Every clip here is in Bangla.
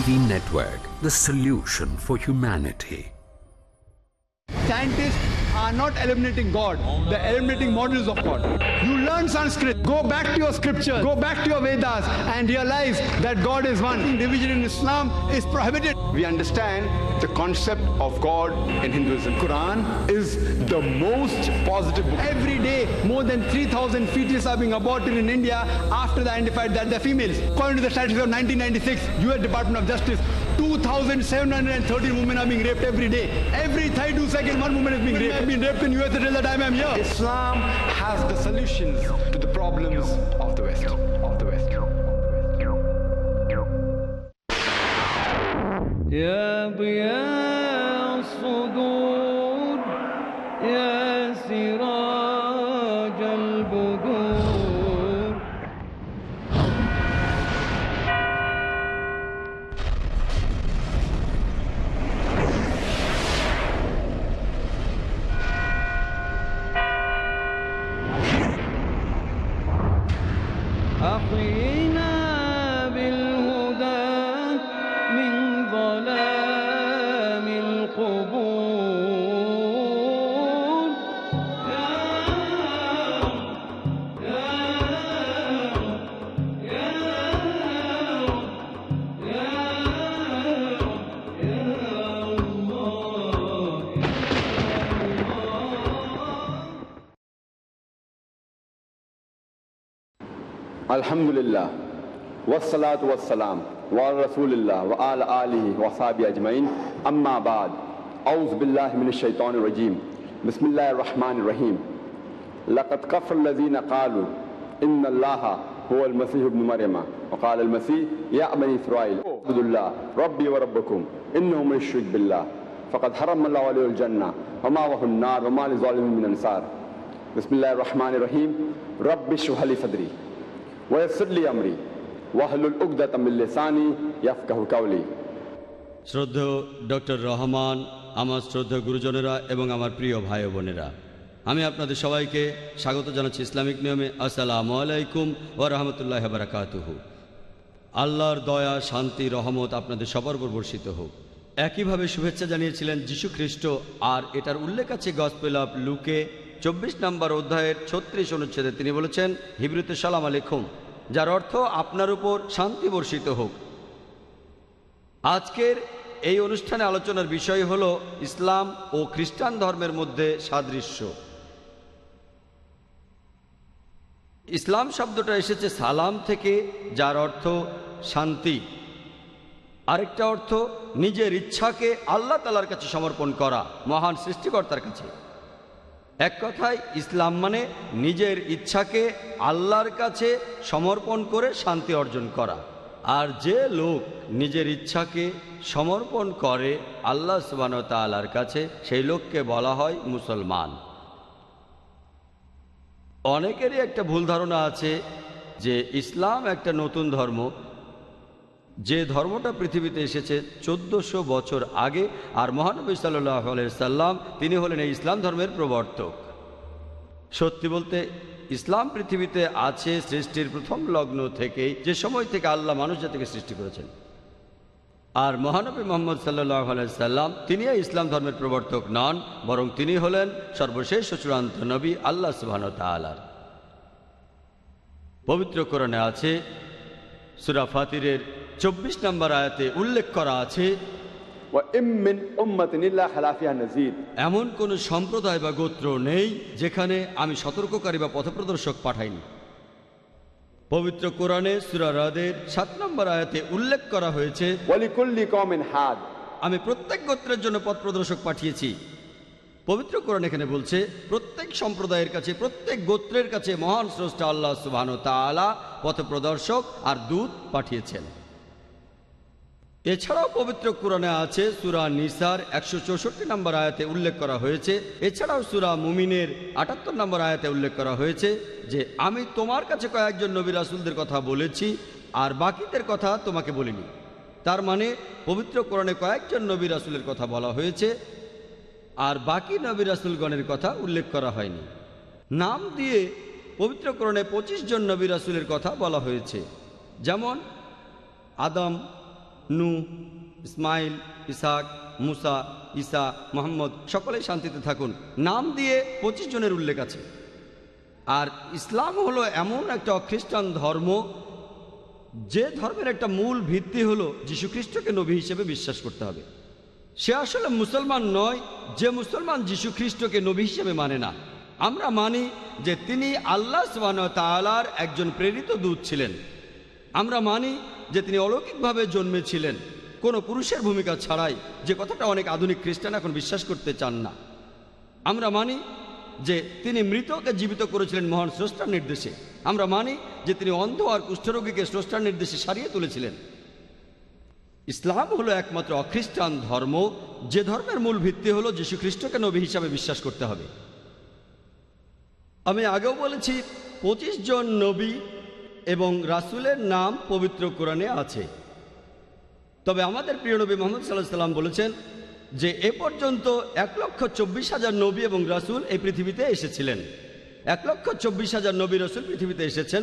TV network, the solution for humanity. Scientists are not eliminating God, they're eliminating models of God. You learn Sanskrit, go back to your scriptures. go back to your Vedas, and realize that God is one. Division in Islam is prohibited. We understand the concept of God in Hinduism. Quran is the most positive book. Every day, more than 3,000 fetuses are being aborted in India after they identified that they're females. According to the statistics of 1996, U.S. Department of Justice, 2,730 women are being raped every day. Every 32 seconds, one woman is being raped I've been raped in US until the time I'm here. Islam has the solutions to the problems of the West. Of the West. يا ضياء الصدور يا Alhamdulillah, wassalatu wassalam, wa rasulillah, wa ala alihi wa sahbihi ajmain, amma ba'd. أعوذ بالله من الشيطان الرجيم. بسم الله الرحمن الرحيم. لقد كفر الذين قالوا إن الله هو المسيح ابن مريم. وقال المسيح يا بني إسرائيل اعبدوا الله ربي وربكم إنه من يشرك بالله. فقد حرم الله عليه الجنة وما وهو النار وما للظالمين من أنصار. بسم الله الرحمن الرحيم. رب اشرح لي صدري. ওয়াসলি ইয়াফকাহু কাউলি ডক্টর রহমান, আমার শ্রদ্ধ গুরুজনেরা এবং আমার প্রিয় ভাই বোনেরা, আমি আপনাদের সবাইকে স্বাগত জানাচ্ছি ইসলামিক নিয়মে। আসসালাম আলাইকুম ও রহমতুল্লাহ বারাকাতুহু। আল্লাহর দয়া, শান্তি, রহমত আপনাদের সবার উপর বর্ষিত হোক। একইভাবে শুভেচ্ছা জানিয়েছিলেন যীশু খ্রিস্ট আর এটার উল্লেখ আছে গসপেল অফ লুকে, চব্বিশ নম্বর অধ্যায়ের ছত্রিশ অনুচ্ছেদে। তিনি বলেছেন, হিব্রুতে সালাম আলাইকুম। যার অর্থ আপনার উপর শান্তি বর্ষিত হোক। আজকের এই অনুষ্ঠানে আলোচনার বিষয় হল ইসলাম ও খ্রিস্টান ধর্মের মধ্যে সাদৃশ্য। ইসলাম শব্দটা এসেছে সালাম থেকে, যার অর্থ শান্তি। আরেকটা অর্থ নিজের ইচ্ছাকে আল্লাহ তালার কাছে সমর্পণ করা, মহান সৃষ্টিকর্তার কাছে। এক কথায় ইসলাম মানে নিজের ইচ্ছাকে আল্লাহর কাছে সমর্পণ করে শান্তি অর্জন করা। আর যে লোক নিজের ইচ্ছাকে সমর্পণ করে আল্লাহ সুবান তালার কাছে, সেই লোককে বলা হয় মুসলমান। অনেকেরই একটা ভুল ধারণা আছে যে ইসলাম একটা নতুন ধর্ম। যে ধর্মটা পৃথিবীতে এসেছে চোদ্দোশো বছর আগে, আর মহানবী সাল্লাহ সাল্লাম তিনি হলেন এই ইসলাম ধর্মের প্রবর্তক। সত্যি বলতে, ইসলাম পৃথিবীতে আছে সৃষ্টির প্রথম লগ্ন থেকেই, যে সময় থেকে আল্লাহ মানুষ জাতিকে সৃষ্টি করেছেন। আর মহানবী মোহাম্মদ সাল্লাহ সাল্লাম তিনি ইসলাম ধর্মের প্রবর্তক নন, বরং তিনি হলেন সর্বশেষ চূড়ান্ত নবী আল্লাহ সুবাহন তালার পবিত্র কোরণে আছে, সুরা ফাতিরের চব্বিশ নম্বর আয়াতে উল্লেখ করা আছে এমন কোন সম্প্রদায় বা গোত্র নেই যেখানে আমি সতর্ককারী বা পথপ্রদর্শক পাঠাইনি। পবিত্র কোরআনে সুরারাদের সাত নম্বর আয়াতে উল্লেখ করা হয়েছে আমি প্রত্যেক গোত্রের জন্য পথ প্রদর্শক পাঠিয়েছি। পবিত্র কোরআন এখানে বলছে প্রত্যেক সম্প্রদায়ের কাছে প্রত্যেক গোত্রের কাছে মহান স্রষ্টা আল্লাহ সুবাহ পথ প্রদর্শক আর দূত পাঠিয়েছেন। এছাড়াও পবিত্র কোরআনে আছে, সুরা নিসার একশো চৌষট্টি নম্বর আয়াতে উল্লেখ করা হয়েছে। এছাড়াও সুরা মুমিনের আটাত্তর নম্বর আয়াতে উল্লেখ করা হয়েছে যে, আমি তোমার কাছে কয়েকজন নবী রাসুলদের কথা বলেছি, আর বাকিদের কথা তোমাকে বলিনি। তার মানে পবিত্র কোরআনে কয়েকজন নবী রাসুলের কথা বলা হয়েছে, আর বাকি নবী রাসুলগণের কথা উল্লেখ করা হয়নি। নাম দিয়ে পবিত্র কোরআনে পঁচিশ জন নবী রাসুলের কথা বলা হয়েছে। যেমন, আদম নু ইসমাইল ইসাক মুসা, ঈসা, মোহাম্মদ, সকলেই শান্তিতে থাকুন। নাম দিয়ে পঁচিশ জনের উল্লেখ আছে। আর ইসলাম হলো এমন একটা খ্রিস্টান ধর্ম, যে ধর্মের একটা মূল ভিত্তি হলো যীশুখ্রিস্টকে নবী হিসেবে বিশ্বাস করতে হবে। সে আসলে মুসলমান নয়, যে মুসলমান যীশু খ্রিস্টকে নবী হিসেবে মানে না। আমরা মানি যে তিনি আল্লাহ তালার একজন প্রেরিত দূত ছিলেন। আমরা মানি যে তিনি অলৌকিকভাবে জন্মেছিলেন। কোনো পুরুষের ভূমিকা ছাড়াই যে কথাটা অনেক আধুনিক খ্রিস্টান এখন বিশ্বাস করতে চান না। আমরা মানি যে তিনি মৃতকে জীবিত করেছিলেন মহান স্রষ্টার নির্দেশে। আমরা মানি যে তিনি অন্ধ আর কুষ্ঠরোগীকে স্রষ্টার নির্দেশে সারিয়ে তুলেছিলেন। ইসলাম হলো একমাত্র অখ্রিস্টান ধর্ম। যে ধর্মের মূল ভিত্তি হলো যীশু খ্রিস্টকে নবী হিসাবে বিশ্বাস করতে হবে। আমি আগেও বলেছি, পঁচিশ জন নবী এবং রাসুলের নাম পবিত্র কোরআনে আছে। তবে আমাদের প্রিয় নবী মোহাম্মদ সাল্লাহ সাল্লাম বলেছেন যে, এ পর্যন্ত এক লক্ষ চব্বিশ হাজার নবী এবং রাসুল এই পৃথিবীতে এসেছিলেন। এক লক্ষ চব্বিশ হাজার নবী রসুল পৃথিবীতে এসেছেন।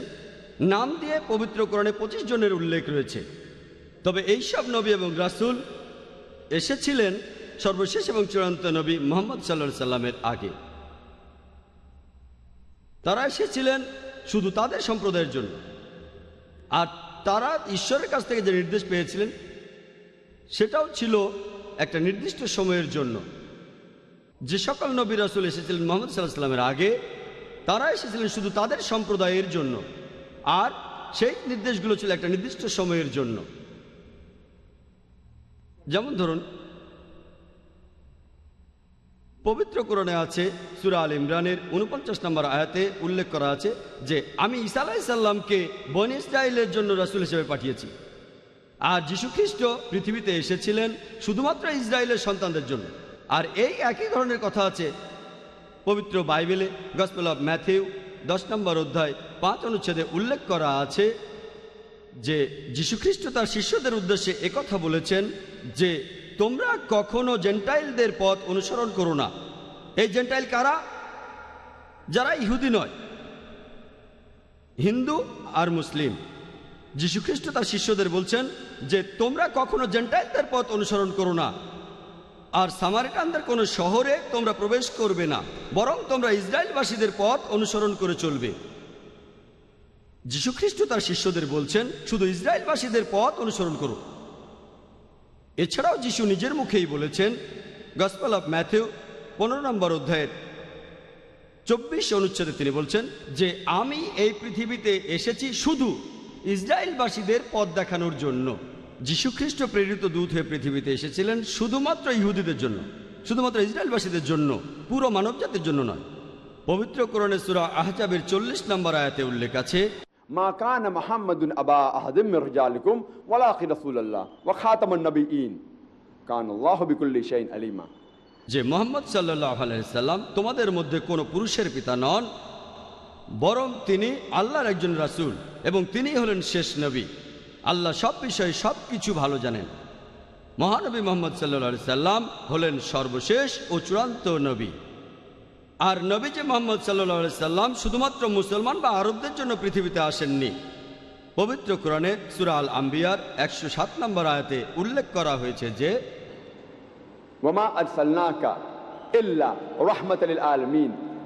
নাম দিয়ে পবিত্র কোরআনে পঁচিশ জনের উল্লেখ রয়েছে। তবে এই সব নবী এবং রাসুল এসেছিলেন সর্বশেষ এবং চূড়ান্ত নবী মোহাম্মদ সাল্লা সাল্লামের আগে। তারা এসেছিলেন শুধু তাদের সম্প্রদায়ের জন্য। আর তারা ঈশ্বরের কাছ থেকে যে নির্দেশ পেয়েছিলেন, সেটাও ছিল একটা নির্দিষ্ট সময়ের জন্য। যে সকল নবী রাসুল এসেছিলেন মোহাম্মদ সাল্লাহ সাল্লামের আগে, তারা এসেছিলেন শুধু তাদের সম্প্রদায়ের জন্য। আর সেই নির্দেশগুলো ছিল একটা নির্দিষ্ট সময়ের জন্য। যেমন ধরুন পবিত্র কোরণে আছে সুরা আল ইমরানের উনপঞ্চাশ নম্বর আয়াতে উল্লেখ করা আছে যে, আমি ঈসা আলাইসাল্লামকে বন ইসরায়েলের জন্য রাসুল হিসেবে পাঠিয়েছি। আর যীশুখ্রিস্ট পৃথিবীতে এসেছিলেন শুধুমাত্র ইসরায়েলের সন্তানদের জন্য। আর এই একই ধরনের কথা আছে পবিত্র বাইবেলে, গসপেল অফ ম্যাথিউ, দশ নম্বর অধ্যায় পাঁচ অনুচ্ছেদে উল্লেখ করা আছে যে, যীশুখ্রিস্ট তার শিষ্যদের উদ্দেশ্যে একথা বলেছেন যে তোমরা কখনো জেন্টাইলদের পথ অনুসরণ করো না। এই জেন্টাইল কারা? যারা ইহুদি নয়, হিন্দু আর মুসলিম। যীশুখ্রিস্ট তার শিষ্যদের বলছেন যে, তোমরা কখনো জেন্টাইলদের পথ অনুসরণ করো না, আর সামারিটানদের কোনো শহরে তোমরা প্রবেশ করবে না, বরং তোমরা ইসরায়েলবাসীদের পথ অনুসরণ করে চলবে। যীশুখ্রিস্ট তার শিষ্যদের বলছেন, শুধু ইসরায়েলবাসীদের পথ অনুসরণ করো এছাড়াও যিশু নিজের মুখেই বলেছেন গসপাল অফ ম্যাথিউ পনেরো নম্বর অধ্যায়ের চব্বিশ অনুচ্ছেদে তিনি বলছেন যে, আমি এই পৃথিবীতে এসেছি শুধু ইসরায়েলবাসীদের পথ দেখানোর জন্য। যীশুখ্রিস্ট প্রেরিত দূত হয়ে পৃথিবীতে এসেছিলেন শুধুমাত্র ইহুদিদের জন্য, শুধুমাত্র ইসরায়েলবাসীদের জন্য, পুরো মানবজাতির জন্য নয়। পবিত্র কোরণে আহজাবের চল্লিশ নম্বর আয়াতে উল্লেখ আছে মা কান মাহমদুল আবা আহদিম রাজালকুম ওয়ালাকি রসুল্লাহ ওয়া খাতামুন নবী ইন কান আল্লাহ বিকুল্লি শাইন আলিমা। যে মোহাম্মদ সাল্লাল্লাহ আলাইহি সাল্লাম তোমাদের মধ্যে কোনো পুরুষের পিতা নন, বরং তিনি আল্লাহর একজন রাসূল এবং তিনি হলেন শেষ নবী। আল্লাহ সব বিষয়ে সব কিছু ভালো জানেন। মহানবী মোহাম্মদ সাল্লা সাল্লাম হলেন সর্বশেষ ও চূড়ান্ত নবী। আর নবীজি মোহাম্মদ সাল্লি সাল্লাম শুধুমাত্র মুসলমান বা আরবদের জন্য পৃথিবীতে আসেননি। পবিত্র কোরআনে সুরা আল আম্বিয়ার একশো সাত নম্বর আয়াতে উল্লেখ করা হয়েছে যে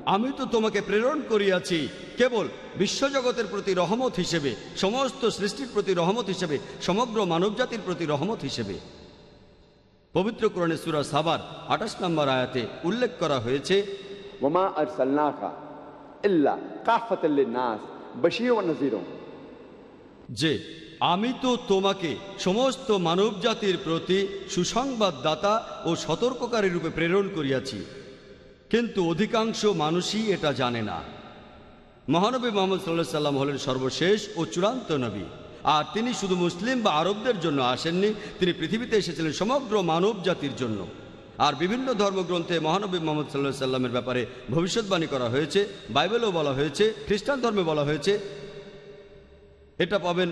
আমি তো তোমাকে প্রেরণ করিয়াছি কেবল বিশ্বজগতের প্রতি রহমত হিসেবে সমস্ত সৃষ্টির প্রতি রহমত হিসেবে সমগ্র মানবজাতির প্রতি রহমত হিসেবে। পবিত্র কোরআনে সুরা সাবার আঠাশ নম্বর আয়াতে উল্লেখ করা হয়েছে وما ارسلناك الا كافه للناس ওয়া নাযীর যে আমি তো তোমাকে সমস্ত মানব জাতির প্রতি সুসংবাদদাতা ও সতর্ককারী রূপে প্রেরণ করিয়াছি। কিন্তু অধিকাংশ মানুষই এটা জানে না। মহানবী মোহাম্মদ সাল্লাহ সাল্লাম হলেন সর্বশেষ ও চূড়ান্ত নবী। আর তিনি শুধু মুসলিম বা আরবদের জন্য আসেননি, তিনি পৃথিবীতে এসেছিলেন সমগ্র মানব জাতির জন্য। আর বিভিন্ন ধর্মগ্রন্থে মহানবী মোহাম্মদ সাল্লাহ সাল্লামের ব্যাপারে ভবিষ্যৎবাণী করা হয়েছে, বাইবেলেও বলা হয়েছে, খ্রিস্টান ধর্মে বলা হয়েছে। এটা পাবেন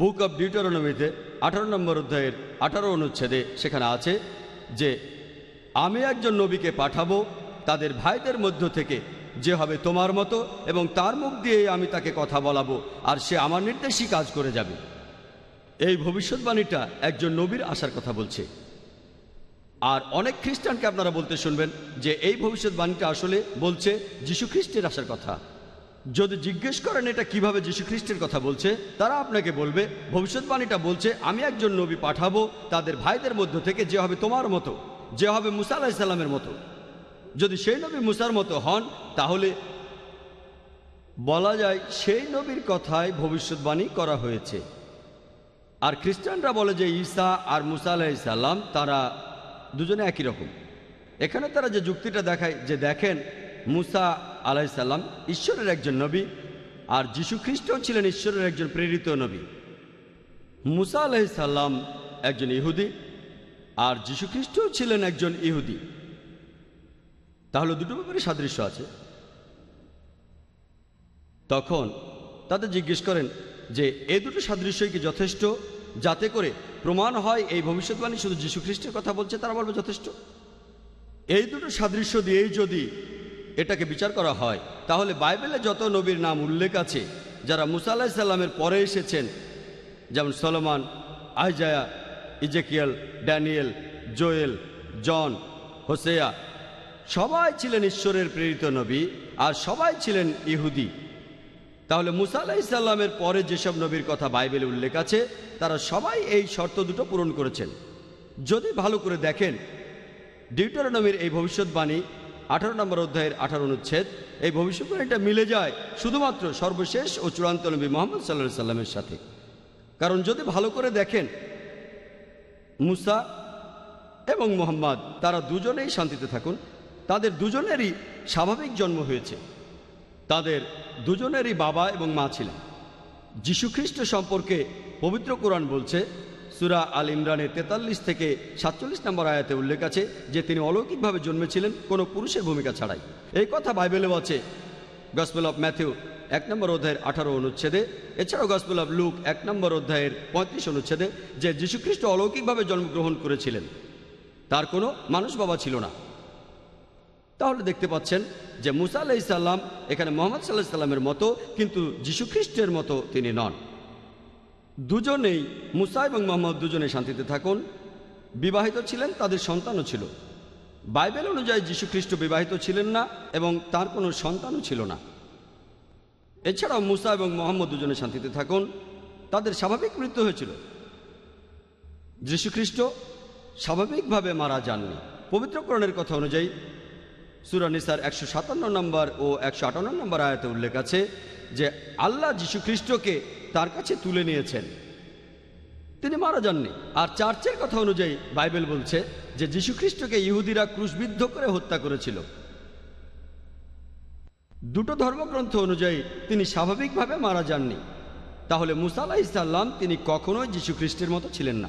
বুক অব ডিউটারোনমিতে, আঠারো নম্বর অধ্যায়ের আঠারো অনুচ্ছেদে সেখানে আছে যে, আমি একজন নবীকে পাঠাবো, তাদের ভাইদের মধ্য থেকে যে হবে তোমার মতো এবং তার মুখ দিয়ে আমি তাকে কথা বলাবো আর সে আমার নির্দেশই কাজ করে যাবে। এই ভবিষ্যৎবাণীটা একজন নবীর আসার কথা বলছে। আর অনেক খ্রিস্টানকে আপনারা বলতে শুনবেন যে এই ভবিষ্যৎবাণীটা আসলে বলছে যীশু খ্রিস্টের আসার কথা। যদি জিজ্ঞেস করেন এটা কীভাবে যীশু খ্রিস্টের কথা বলছে, তারা আপনাকে বলবে, ভবিষ্যৎবাণীটা বলছে, আমি একজন নবী পাঠাবো, তাদের ভাইদের মধ্য থেকে যে হবে তোমার মতো, যে হবে মুসা আলাহিসাল্লামের মতো। যদি সেই নবী মুসার মতো হন, তাহলে বলা যায় সেই নবীর কথায় ভবিষ্যৎবাণী করা হয়েছে। আর খ্রিস্টানরা বলে যে ঈসা আর মুসা আলাইসাল্লাম তারা দুজনে একই রকম। এখানে তারা যে যুক্তিটা দেখায়, যে দেখেন মুসা আলাইসাল্লাম ঈশ্বরের একজন নবী আর যীশু খ্রিস্ট ছিলেন ঈশ্বরের একজন প্রেরিত নবী। মুসা আলাইসাল্লাম একজন ইহুদি আর যীশু খ্রিস্ট ছিলেন একজন ইহুদি। তাহলে দুটো ব্যাপারে সাদৃশ্য আছে। তখন তাদের জিজ্ঞেস করেন যে এই দুটো সাদৃশ্যই কি যথেষ্ট? যাতে করে প্রমাণ হয় এই ভবিষ্যৎবাণী শুধু খ্রিস্টের কথা বলছে, তারা বলবে যথেষ্ট। এই দুটো সাদৃশ্য দিয়েই যদি এটাকে বিচার করা হয়, তাহলে বাইবেলে যত নবীর নাম উল্লেখ আছে, যারা মুসা আলাহ সাল্লামের পরে এসেছেন, যেমন Salman, Isaiah, Ezekiel, Daniel, Joel, John, Hosea, সবাই ছিলেন ঈশ্বরের প্রেরিত নবী, আর সবাই ছিলেন ইহুদি। তাহলে মুসা আলাহ ইসাল্লামের পরে যেসব নবীর কথা বাইবেলে উল্লেখ আছে, তারা সবাই এই শর্ত দুটো পূরণ করেছেন। যদি ভালো করে দেখেন, ডিউটারনমির এই ভবিষ্যৎবাণী, আঠারো নম্বর অধ্যায়ের আঠারো অনুচ্ছেদ, এই ভবিষ্যৎবাণীটা মিলে যায় শুধুমাত্র সর্বশেষ ও চূড়ান্ত নবী মোহাম্মদ সাল্লা সাল্লামের সাথে। কারণ যদি ভালো করে দেখেন, মুসা এবং মোহাম্মদ, তারা দুজনেই শান্তিতে থাকুন। তাদের দুজনেরই স্বাভাবিক জন্ম হয়েছে। তাদের দুজনেরই বাবা এবং মা ছিলেন। যীশুখ্রিস্ট সম্পর্কে পবিত্র কোরআন বলছে, সুরা আল ইমরানের তেতাল্লিশ থেকে সাতচল্লিশ নম্বর আয়াতে উল্লেখ আছে যে তিনি অলৌকিকভাবে জন্মেছিলেন, কোনো পুরুষের ভূমিকা ছাড়াই। এই কথা বাইবেলেও আছে গসপেল অফ ম্যাথিউ এক নম্বর অধ্যায়ের আঠারো অনুচ্ছেদে, এছাড়াও গসপেল অফ লুক এক নম্বর অধ্যায়ের পঁয়ত্রিশ অনুচ্ছেদে যে যীশুখ্রিস্ট অলৌকিকভাবে জন্মগ্রহণ করেছিলেন। তার কোনো মানুষ বাবা ছিল না। তাহলে দেখতে পাচ্ছেন যে মুসা আলাহ ইসাল্লাম এখানে মোহাম্মদ সাল্লাহ সাল্লামের মতো, কিন্তু যীশুখ্রিস্টের মতো তিনি নন। দুজনেই মুসা এবং মোহাম্মদ দুজনে শান্তিতে থাকুন। বিবাহিত ছিলেন, তাদের সন্তানও ছিল। বাইবেল অনুযায়ী যীশুখ্রিস্ট বিবাহিত ছিলেন না এবং তার কোনো সন্তানও ছিল না। এছাড়াও মুসা এবং মোহাম্মদ দুজনে শান্তিতে থাকুন। তাদের স্বাভাবিক মৃত্যু হয়েছিল। যীশুখ্রিস্ট স্বাভাবিকভাবে মারা যাননি। পবিত্রকরণের কথা অনুযায়ী সুরানিসার একশো সাতান্ন নম্বর ও একশো আটান্ন নম্বর আয়াতে উল্লেখ আছে যে আল্লাহ যীশু খ্রিস্টকে তার কাছে তুলে নিয়েছেন। তিনি মারা যাননি। আর চার্চের কথা অনুযায়ী বাইবেল বলছে যে যীশু খ্রিস্টকে ইহুদিরা ক্রুশবিদ্ধ করে হত্যা করেছিল। দুটো ধর্মগ্রন্থ অনুযায়ী তিনি স্বাভাবিকভাবে মারা যাননি। তাহলে মুসা আলাহ ইসাল্লাম তিনি কখনোই যীশু খ্রিস্টের মতো ছিলেন না।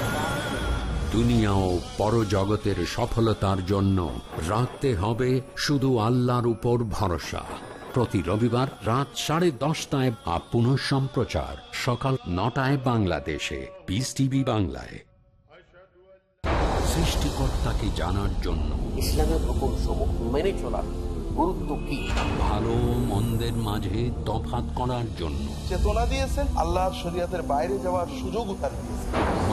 দুনিয়া ও পরজগতের সফলতার জন্য রাখতে হবে শুধু আল্লাহর উপর ভরসা। প্রতি রবিবার রাত সাড়ে দশটায় আপ পুনঃ সম্প্রচার সকাল নটায় বাংলাদেশে। পিস টিভি বাংলায়। সৃষ্টিকর্তাকে জানার জন্য। ইসলামের হুকুম সমূহ মেনে চলার গুরুত্ব কি? ভালো মন্দের মাঝে তফাত করার জন্য। চেতনা দিয়েছেন আল্লাহর শরীয়তের বাইরে যাওয়ার তার দিয়েছেন।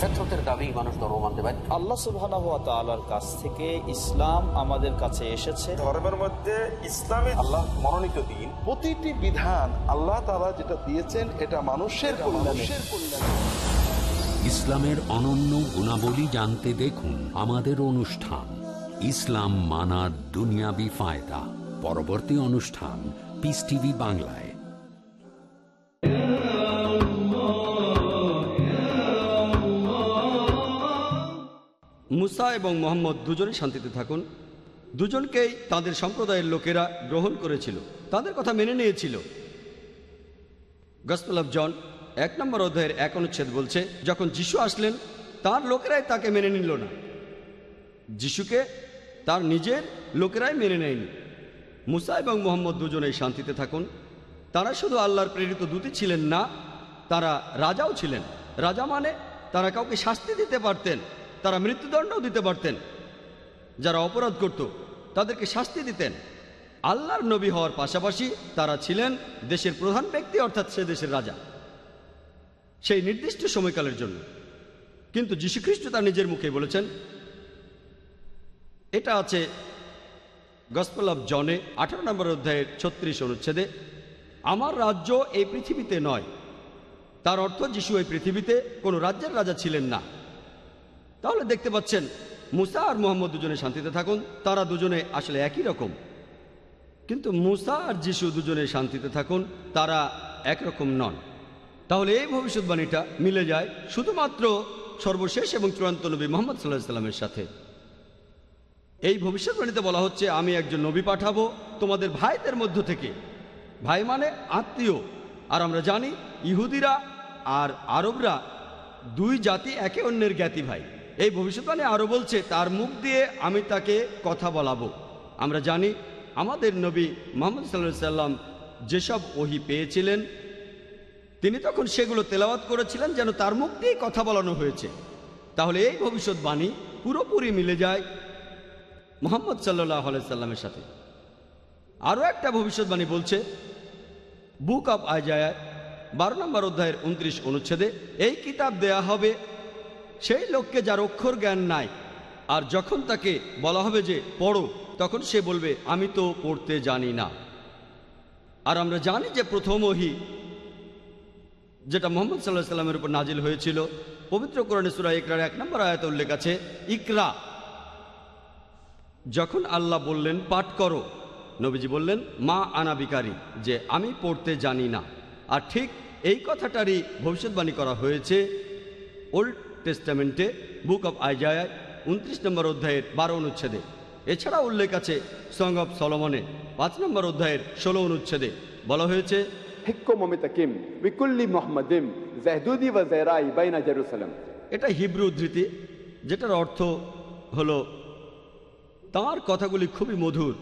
ফেতরতের দাবি মানুষ ধর্ম মানতে পারে আল্লাহ সুবহানাহু ওয়া তাআলার কাছ থেকে ইসলাম আমাদের কাছে এসেছে। ধর্মের মধ্যে ইসলামে আল্লাহ মনোনীত দিন। প্রতিটি বিধান আল্লাহ তাআলা যেটা দিয়েছেন এটা মানুষের কল্যাণে। ইসলামের অনন্য গুণাবলী জানতে দেখুন আমাদের অনুষ্ঠান ইসলাম মানার দুনিয়াবি ফায়দা। পরবর্তী অনুষ্ঠান পিস টিভি বাংলায়। মুসা এবং মোহাম্মদ দুজনে শান্তিতে থাকুন। দুজনকেই তাদের সম্প্রদায়ের লোকেরা গ্রহণ করেছিল, তাদের কথা মেনে নিয়েছিল। গসপেল জন, এক নম্বর অধ্যায়ের এক অনুচ্ছেদ বলছে, যখন যিশু আসলেন, তার লোকেরাই তাকে মেনে নিল না। যিশুকে তার নিজের লোকেরাই মেনে নেয়নি। মুসা এবং মোহাম্মদ দুজনেই শান্তিতে থাকুন। তারা শুধু আল্লাহর প্রেরিত দূতই ছিলেন না, তারা রাজাও ছিলেন। রাজা মানে তারা কাউকে শাস্তি দিতে পারতেন। তারা মৃত্যুদণ্ডও দিতে পারতেন। যারা অপরাধ করত, তাদেরকে শাস্তি দিতেন। আল্লাহর নবী হওয়ার পাশাপাশি তারা ছিলেন দেশের প্রধান ব্যক্তি, অর্থাৎ সে দেশের রাজা। সেই নির্দিষ্ট সময়কালের জন্য। কিন্তু যীশুখ্রিস্ট তার নিজের মুখে বলেছেন, এটা আছে গসপেল অফ জনে, আঠারো নম্বর অধ্যায়ের ছত্রিশ অনুচ্ছেদে, আমার রাজ্য এই পৃথিবীতে নয়। তার অর্থ যিশু এই পৃথিবীতে কোনো রাজ্যের রাজা ছিলেন না। তাহলে দেখতে পাচ্ছেন, মুসা আর মোহাম্মদ দুজনে শান্তিতে থাকুন, তারা দুজনে আসলে একই রকম। কিন্তু মুসা আর যিশু দুজনে শান্তিতে থাকুন, তারা একরকম নন। তাহলে এই ভবিষ্যৎবাণীটা মিলে যায় শুধুমাত্র সর্বশেষ এবং চূড়ান্ত নবী মোহাম্মদ সাল্লাহ সাল্লামের সাথে। এই ভবিষ্যৎবাণীতে বলা হচ্ছে, আমি একজন নবী পাঠাবো তোমাদের ভাইদের মধ্য থেকে। ভাই মানে আত্মীয়। আর আমরা জানি, ইহুদিরা আর আরবরা দুই জাতি একে অন্যের জ্ঞাতি ভাই। এই ভবিষ্যৎবাণী আরও বলছে, তার মুখ দিয়ে আমি তাকে কথা বলাবো। আমরা জানি, আমাদের নবী মোহাম্মদ সাল্লাহ সাল্লাম যেসব ওহি পেয়েছিলেন, তিনি তখন সেগুলো তেলাওয়াত করেছিলেন যেন তার মুখ দিয়ে কথা বলানো হয়েছে। তাহলে এই ভবিষ্যৎবাণী পুরোপুরি মিলে যায় মোহাম্মদ সাল্লাহ সাল্লামের সাথে। আরও একটা ভবিষ্যৎবাণী বলছে, বুক অব আইজায় বারো নম্বর অধ্যায়ের উনত্রিশ অনুচ্ছেদে এই কিতাব দেয়া হবে সেই লোককে যার অক্ষর জ্ঞান নাই, আর যখন তাকে বলা হবে যে, পড়ো, তখন সে বলবে, আমি তো পড়তে জানি না। আর আমরা জানি যে প্রথম ওহি, যেটা মোহাম্মদ সাল্লাহ সাল্লামের উপর নাজিল হয়েছিল, পবিত্র কোরআনে সুরা ইকরার এক নম্বর আয়াত উল্লেখ আছে, ইকরা। যখন আল্লাহ বললেন, পাঠ করো, নবীজি বললেন, মা আনাবিকারী যে, আমি পড়তে জানি না। আর ঠিক এই কথাটারই ভবিষ্যৎবাণী করা হয়েছে টেস্টামেন্টে বুক অব আইজায় উনত্রিশ নম্বর অধ্যায়ের বারো অনুচ্ছেদে। এছাড়া উল্লেখ আছে সং অব সলমনে পাঁচ নম্বর অধ্যায়ের ষোলো অনুচ্ছেদে। বলা হয়েছে এটা হিব্রু উদ্ধৃতি যেটার অর্থ হলো তার কথাগুলি খুবই মধুর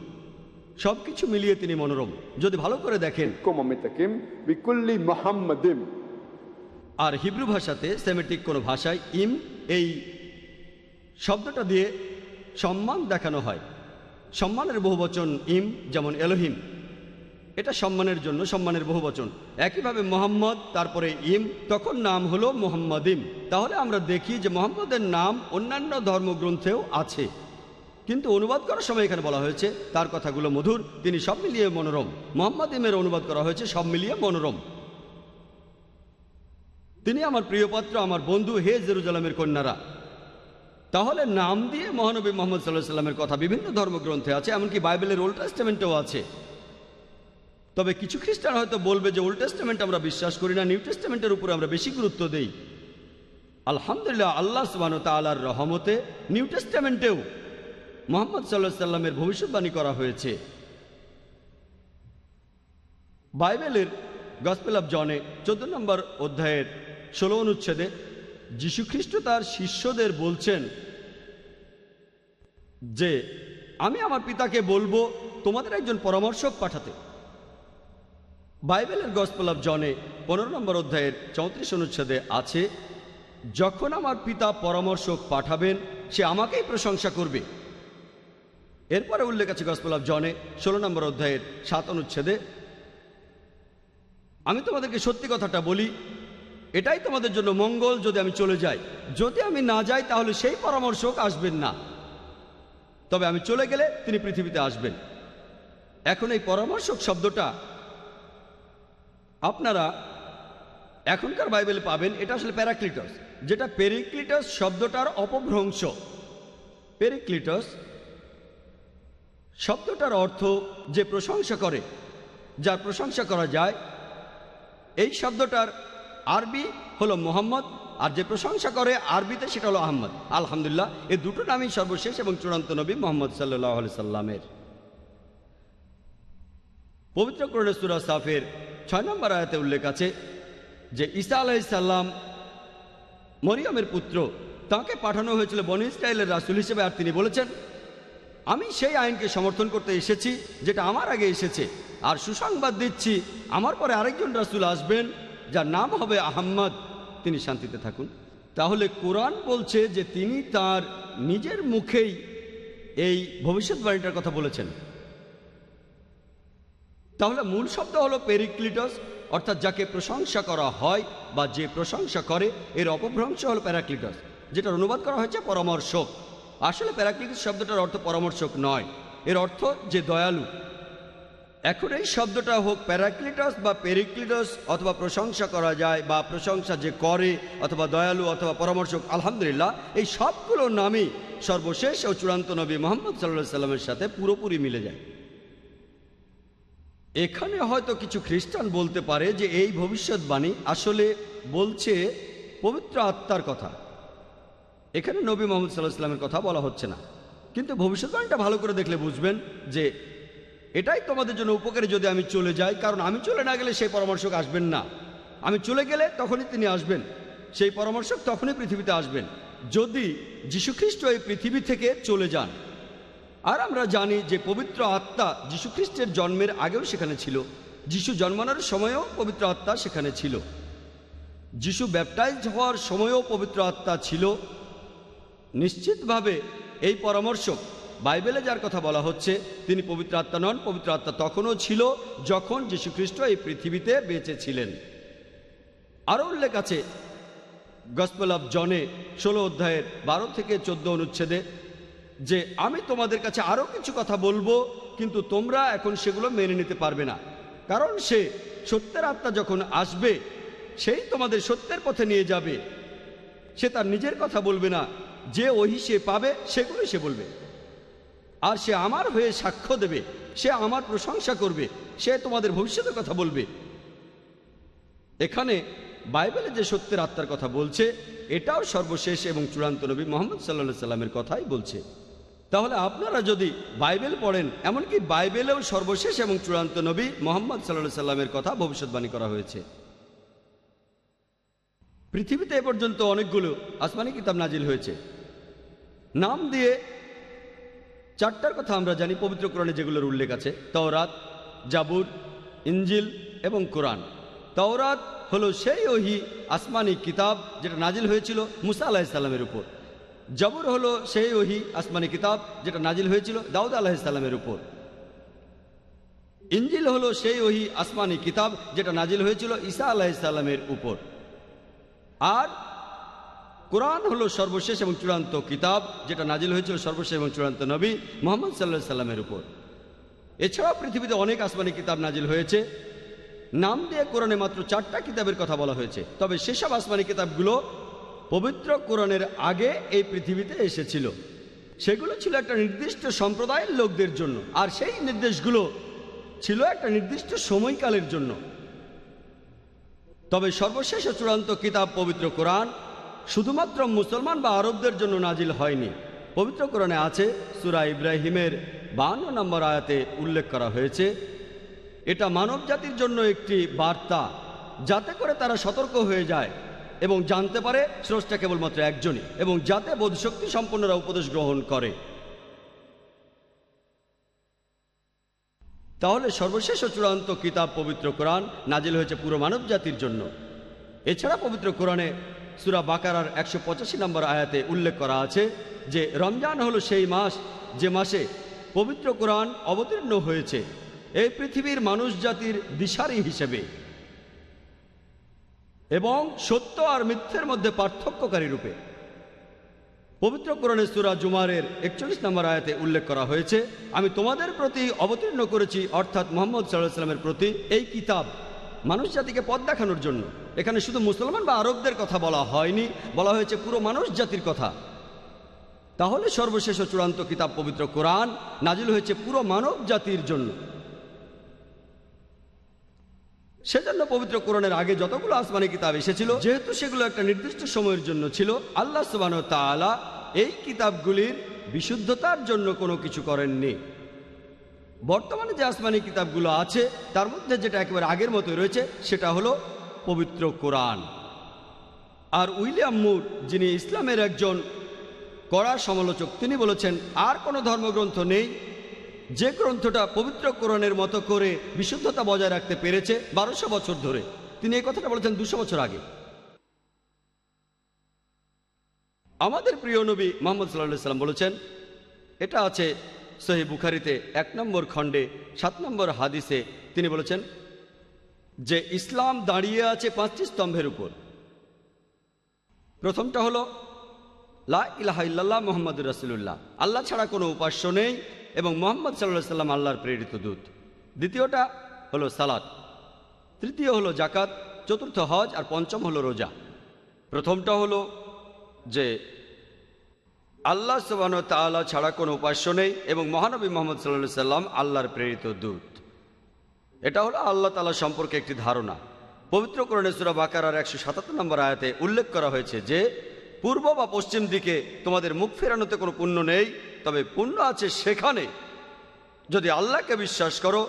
সব কিছু মিলিয়ে তিনি মনোরম। যদি ভালো করে দেখেন। আর হিব্রু ভাষাতে সেমেটিক কোনো ভাষায় ইম এই শব্দটা দিয়ে সম্মান দেখানো হয়। সম্মানের বহুবচন ইম যেমন এলোহিম, এটা সম্মানের জন্য সম্মানের বহুবচন। একইভাবে মোহাম্মদ, তারপরে ইম, তখন নাম হলো মোহাম্মদ ইম। তাহলে আমরা দেখি যে মোহাম্মদের নাম অন্যান্য ধর্মগ্রন্থেও আছে। কিন্তু অনুবাদ করার সময় এখানে বলা হয়েছে, তার কথাগুলো মধুর, তিনি সব মিলিয়ে মনোরম। মোহাম্মদ ইমের অনুবাদ করা হয়েছে সব মিলিয়ে মনোরম। তিনি আমার প্রিয়পাত্র, আমার বন্ধু, হে জেরুজালামের কন্যারা। তাহলে নাম দিয়ে মহানবী মোহাম্মদ সাল্লাহ সাল্লামের কথা বিভিন্ন ধর্মগ্রন্থে আছে, এমনকি বাইবেলের ওল্ড টেস্টামেন্টেও আছে। তবে কিছু খ্রিস্টান হয়তো বলবে যে ওল্ড টেস্টামেন্ট আমরা বিশ্বাস করি না, নিউ টেস্টামেন্টের উপরে আমরা বেশি গুরুত্ব দেই। আলহামদুলিল্লাহ, আল্লাহ সুবান তালার রহমতে নিউ টেস্টামেন্টেও মোহাম্মদ সাল্লাহ সাল্লামের ভবিষ্যৎবাণী করা হয়েছে। বাইবেলের গসপেল অফ জনে চোদ্দ নম্বর অধ্যায়ের ষোলো অনুচ্ছেদে যীশুখ্রিস্ট তার শিষ্যদের বলছেন, যে আমি আমার পিতাকে বলব তোমাদের একজন পরামর্শক পাঠাতে। বাইবেলের গসপেল অফ জনে পনেরো নম্বর অধ্যায়ের চৌত্রিশ অনুচ্ছেদে আছে, যখন আমার পিতা পরামর্শক পাঠাবেন, সে আমাকেই প্রশংসা করবে। এরপরে উল্লেখ আছে গসপেল অফ জনে ষোলো নম্বর অধ্যায়ের সাত অনুচ্ছেদে, আমি তোমাদেরকে সত্যি কথাটা বলি এটাই তোমাদের জন্য মঙ্গল যদি আমি চলে যাই। যদি আমি না যাই, তাহলে সেই পরামর্শক আসবেন না। তবে আমি চলে গেলে তিনি পৃথিবীতে আসবেন। এখন এই পরামর্শক শব্দটা আপনারা এখনকার বাইবেলে পাবেন, এটা আসলে প্যারাক্লিটস, যেটা পেরিক্লিটস শব্দটার অপভ্রংশ। পেরিক্লিটস শব্দটার অর্থ যে প্রশংসা করে, যার প্রশংসা করা যায়, এই শব্দটার আরবি হলো মোহাম্মদ, আর যে প্রশংসা করে আরবিতে সেটা হলো আহমদ। আলহামদুলিল্লাহ এই দুটো নামই সর্বশেষ এবং চূড়ান্ত নবী মোহাম্মদ সাল্লাহ আলি সাল্লামের। পবিত্র করণে সুরা সাফের ছয় নম্বর আয়াতে উল্লেখ আছে যে, ঈসা আলাইসাল্লাম মরিয়মের পুত্র, তাকে পাঠানো হয়েছিল বনি ইসরায়েলের রাসুল হিসেবে, আর তিনি বলেছেন, আমি সেই আইনকে সমর্থন করতে এসেছি, যেটা আমার আগে এসেছে। আর সুসংবাদ দিচ্ছি, আমার পরে আরেকজন রাসুল আসবেন যার নাম হবে আহম্মদ, তিনি শান্তিতে থাকুন। তাহলে কোরআন বলছে যে তিনি তার নিজের মুখেই এই ভবিষ্যৎবাণীটার কথা বলেছেন। তাহলে মূল শব্দ হলো পেরিক্লিটস, অর্থাৎ যাকে প্রশংসা করা হয় বা যে প্রশংসা করে, এর অপভ্রংশ হলো প্যারাক্লিটস, যেটার অনুবাদ করা হয়েছে পরামর্শক। আসলে প্যারাক্লিটস শব্দটার অর্থ পরামর্শক নয়, এর অর্থ যে দয়ালু। এখন এই শব্দটা হোক প্যারাক্লিটস বা পেরিক্লিটস অথবা প্রশংসা করা যায় বা প্রশংসা যে করে অথবা দয়ালু অথবা পরামর্শক, আলহামদুলিল্লাহ, এই সবগুলো নামই সর্বশেষ ও চূড়ান্ত নবী মোহাম্মদ সাল্লাহ সাল্লামের সাথে পুরোপুরি মিলে যায়। এখানে হয়তো কিছু খ্রিস্টান বলতে পারে যে এই ভবিষ্যৎবাণী আসলে বলছে পবিত্র আত্মার কথা। এখানে নবী মোহাম্মদ সাল্লাহ সাল্লামের কথা বলা হচ্ছে না। কিন্তু ভবিষ্যৎবাণীটা ভালো করে দেখলে বুঝবেন যে এটাই তোমাদের জন্য উপকারী যদি আমি চলে যাই, কারণ আমি চলে না গেলে সেই পরামর্শক আসবেন না। আমি চলে গেলে তখনই তিনি আসবেন। সেই পরামর্শক তখনই পৃথিবীতে আসবেন। যদি যীশুখ্রিস্ট এই পৃথিবী থেকে চলে যান। আর আমরা জানি যে পবিত্র আত্মা যীশুখ্রিস্টের জন্মের আগেও সেখানে ছিল। যিশু জন্মানোর সময়ও পবিত্র আত্মা সেখানে ছিল। যিশু ব্যাপটাইজ হওয়ার সময়ও পবিত্র আত্মা ছিল। নিশ্চিতভাবে এই পরামর্শক বাইবেলে যার কথা বলা হচ্ছে, তিনি পবিত্র আত্মা নন, পবিত্র আত্মা তখনও ছিল যখন যীশুখ্রিস্ট এই পৃথিবীতে বেঁচে ছিলেন। আরও উল্লেখ আছে, গসপেল অফ জনে ষোলো অধ্যায়ের বারো থেকে চোদ্দ অনুচ্ছেদে যে, আমি তোমাদের কাছে আরও কিছু কথা বলব, কিন্তু তোমরা এখন সেগুলো মেনে নিতে পারবে না। কারণ সে সত্যের আত্মা যখন আসবে, সেই তোমাদের সত্যের পথে নিয়ে যাবে। সে তার নিজের কথা বলবে না। যে ওহি সে পাবে, সেগুলোই সে বলবে। আর সে আমার হয়ে সাক্ষ্য দেবে, সে আমার প্রশংসা করবে, সে তোমাদের ভবিষ্যতের কথা বলবে। এখানে বাইবেলে যে সত্যের আত্মার কথা বলছে, এটাও সর্বশেষ এবং চূড়ান্ত নবী মোহাম্মদ সাল্লা সাল্লামের কথাই বলছে। তাহলে আপনারা যদি বাইবেল পড়েন, এমনকি বাইবেলেও সর্বশেষ এবং চূড়ান্ত নবী মোহাম্মদ সাল্লা সাল্লামের কথা ভবিষ্যৎবাণী করা হয়েছে। পৃথিবীতে এ পর্যন্ত অনেকগুলো আসমানি কিতাব নাজিল হয়েছে। নাম দিয়ে চারটার কথা আমরা জানি, পবিত্র কোরআনে যেগুলোর উল্লেখ আছে। তওরাত, জাবুর ইঞ্জিল এবং কোরআন। তওরাত হলো সেই ওহি আসমানি কিতাব যেটা নাজিল হয়েছিল মুসা আলাহিসাল্লামের উপর। জাবুর হলো সেই ওহি আসমানি কিতাব যেটা নাজিল হয়েছিল দাউদ আলাহিসাল্লামের উপর। ইঞ্জিল হলো সেই ওহি আসমানি কিতাব যেটা নাজিল হয়েছিল ঈসা আলাহিসাল্লামের উপর। আর কোরআন হলো সর্বশেষ এবং চূড়ান্ত কিতাব, যেটা নাজিল হয়েছিল সর্বশেষ এবং চূড়ান্ত নবী মোহাম্মদ সাল্লাহ সাল্লামের উপর। এছাড়াও পৃথিবীতে অনেক আসমানি কিতাব নাজিল হয়েছে। নাম দিয়ে কোরআনে মাত্র চারটা কিতাবের কথা বলা হয়েছে। তবে সেসব আসমানি কিতাবগুলো পবিত্র কোরআনের আগে এই পৃথিবীতে এসেছিল। সেগুলো ছিল একটা নির্দিষ্ট সম্প্রদায়ের লোকদের জন্য। আর সেই নির্দেশগুলো ছিল একটা নির্দিষ্ট সময়কালের জন্য। তবে সর্বশেষ চূড়ান্ত কিতাব পবিত্র কোরআন শুধুমাত্র মুসলমান বা আরবদের জন্য নাজিল হয়নি। পবিত্র কোরআনে আছে, সুরা ইব্রাহিমের বান্ন নম্বর আয়াতে উল্লেখ করা হয়েছে, এটা মানব জাতির জন্য একটি বার্তা, যাতে করে তারা সতর্ক হয়ে যায় এবং জানতে পারে স্রষ্টা কেবলমাত্র একজনই এবং যাতে বোধশক্তি সম্পন্নরা উপদেশ গ্রহণ করে। তাহলে সর্বশেষ ও চূড়ান্ত কিতাব পবিত্র কোরআন নাজিল হয়েছে পুরো মানব জাতির জন্য। এছাড়া পবিত্র কোরআনে সুরা বাকারার একশো পঁচাশি নম্বর আয়াতে উল্লেখ করা আছে যে, রমজান হলো সেই মাস, যে মাসে পবিত্র কোরআন অবতীর্ণ হয়েছে। এই পৃথিবীর মানুষ জাতির দিশারি হিসেবে। এবং সত্য আর মিথ্যের মধ্যে পার্থক্যকারী রূপে। পবিত্র কোরআনে সুরা জুমারের একচল্লিশ নম্বর আয়াতে উল্লেখ করা হয়েছে, আমি তোমাদের প্রতি অবতীর্ণ করেছি, অর্থাৎ মোহাম্মদ সাল্লাহ সাল্লামের প্রতি এই কিতাব। মানুষ জাতিকে পথ দেখানোর জন্য। এখানে শুধু মুসলমান বা আরবদের কথা বলা হয়নি, বলা হয়েছে পুরো মানুষ জাতির কথা। তাহলে সর্বশেষ ও চূড়ান্ত কিতাব পবিত্র কোরআন নাজিল হয়েছে পুরো মানব জাতির জন্য। সেজন্য পবিত্র কোরআনের আগে যতগুলো আসমানি কিতাব এসেছিল, যেহেতু সেগুলো একটা নির্দিষ্ট সময়ের জন্য ছিল, আল্লাহ সুবাহ তাআলা এই কিতাবগুলির বিশুদ্ধতার জন্য কোনো কিছু করেননি। বর্তমানে যে আসমানি কিতাবগুলো আছে, তার মধ্যে যেটা একেবারে আগের মতো রয়েছে, সেটা হলো পবিত্র কোরআন। আর উইলিয়াম মুর, যিনি ইসলামের একজন কড়া সমালোচক, তিনি বলেছেন, আর কোনো ধর্মগ্রন্থ নেই যে গ্রন্থটা পবিত্র কোরআনের মতো করে বিশুদ্ধতা বজায় রাখতে পেরেছে বারোশো বছর ধরে। তিনি এই কথাটা বলেছেন দুশো বছর আগে। আমাদের প্রিয় নবী মোহাম্মদ সাল্লাহ সাল্লাম বলেছেন, এটা আছে সহি বুখারিতে এক নম্বর খণ্ডে, সাত নম্বর হাদিসে তিনি বলেছেন, যে ইসলাম দাঁড়িয়ে আছে পাঁচটি স্তম্ভের উপর। প্রথমটা হলো, লা ইলাহা ইল্লাল্লাহ মোহাম্মদুর আল্লাহ ছাড়া কোনো উপাস্য নেই এবং মোহাম্মদ সাল্লাহ সাল্লাম আল্লাহর প্রেরিত দূত। দ্বিতীয়টা হলো সালাত। তৃতীয় হলো জাকাত চতুর্থ হজ। আর পঞ্চম হলো রোজা। প্রথমটা হলো যে আল্লাহ সুবান তাআলা ছাড়া কোনো উপাস্য নেই এবং মহানবী মোহাম্মদ সাল্লাহ সাল্লাম আল্লাহর প্রেরিত দূত। এটা হলো আল্লাহ তালা সম্পর্কে একটি ধারণা। পবিত্র কোরআনে সুরা বাকারার একশো সাতাত্তর নম্বর আয়াতে উল্লেখ করা হয়েছে যে, পূর্ব বা পশ্চিম দিকে তোমাদের মুখ ফেরানোতে কোনো পুণ্য নেই, তবে পুণ্য আছে সেখানে। যদি আল্লাহকে বিশ্বাস করো,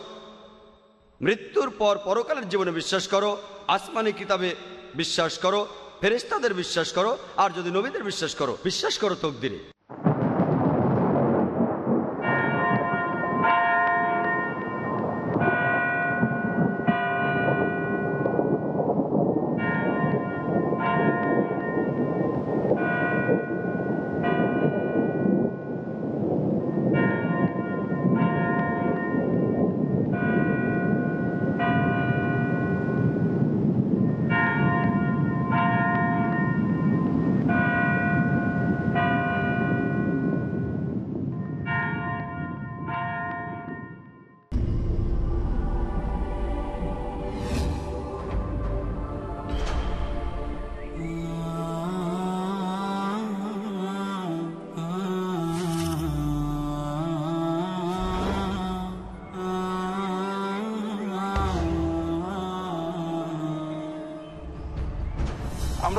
মৃত্যুর পর পরকালের জীবনে বিশ্বাস করো, আসমানি কিতাবে বিশ্বাস করো ফেরেস্তাদের বিশ্বাস করো আর যদি নবীদের বিশ্বাস করো বিশ্বাস করো তকদিরে।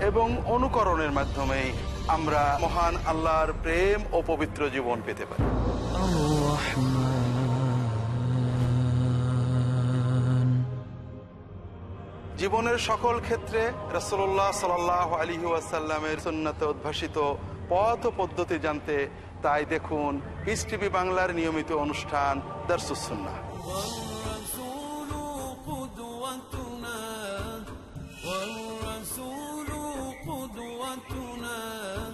এবং অনুকরণের মাধ্যমে আমরা মহান আল্লাহর প্রেম ও পবিত্র জীবন পেতে পারি। জীবনের সকল ক্ষেত্রে রসোল্লাহ সাল আলী ওয়াসাল্লামের সুন্নাতে উদ্ভাসিত পথ পদ্ধতি জানতে তাই দেখুন পিস টিভি বাংলার নিয়মিত অনুষ্ঠান দার্সুসুন্না